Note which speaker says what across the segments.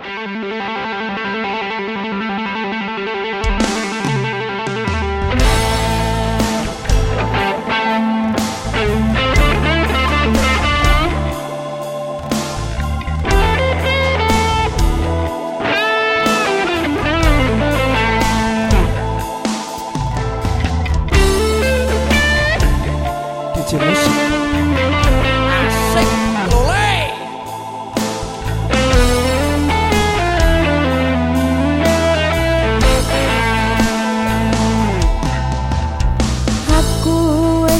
Speaker 1: Música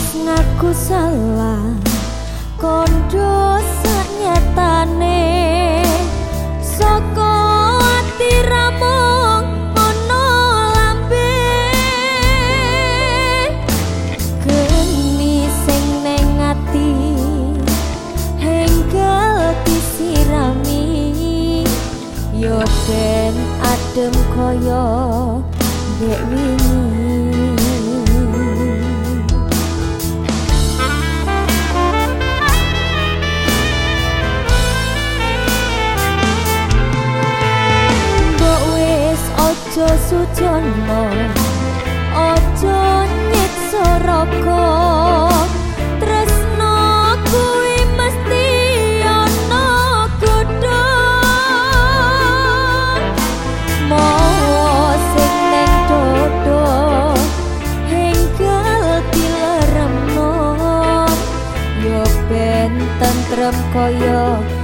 Speaker 2: wis ngaku salah kondo saknyatane saka ati ramung ono lambe. Geni sing neng ati hengkel disirami. Yo ben adem koyo nek Ojo sujono Ojo nyet soroko Tresno mesti ono kudo Mau sekneng dodo Hengkel tileremno Yo ben tentrem kaya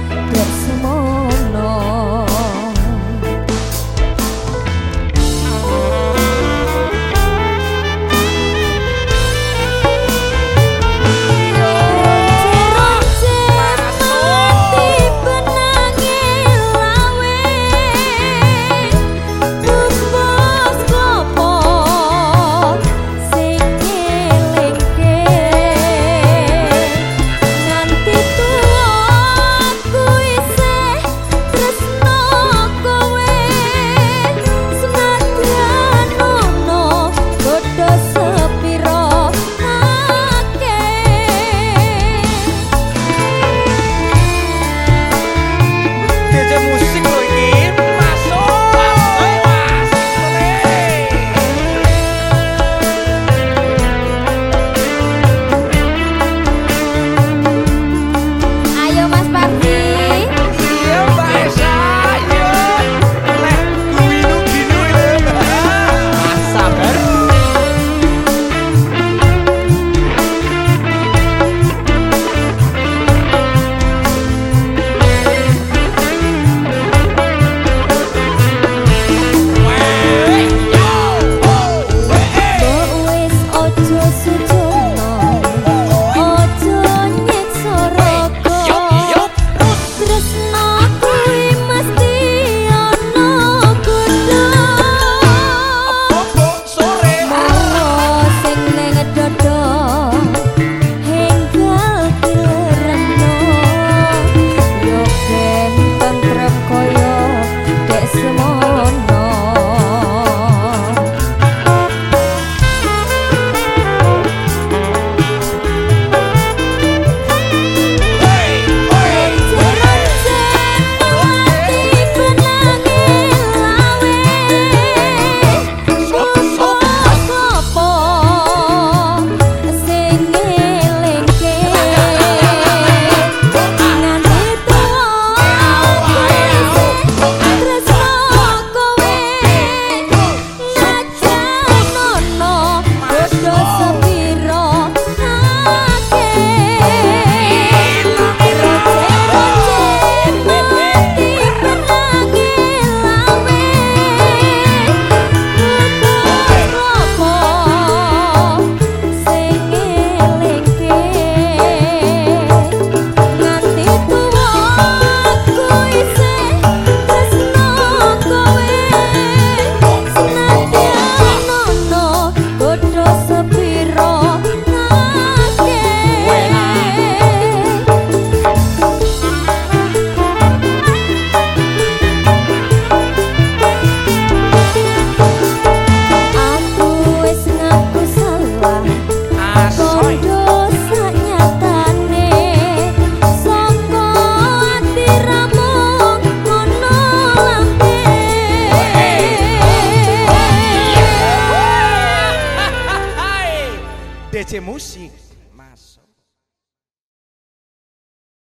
Speaker 1: merecemos sim.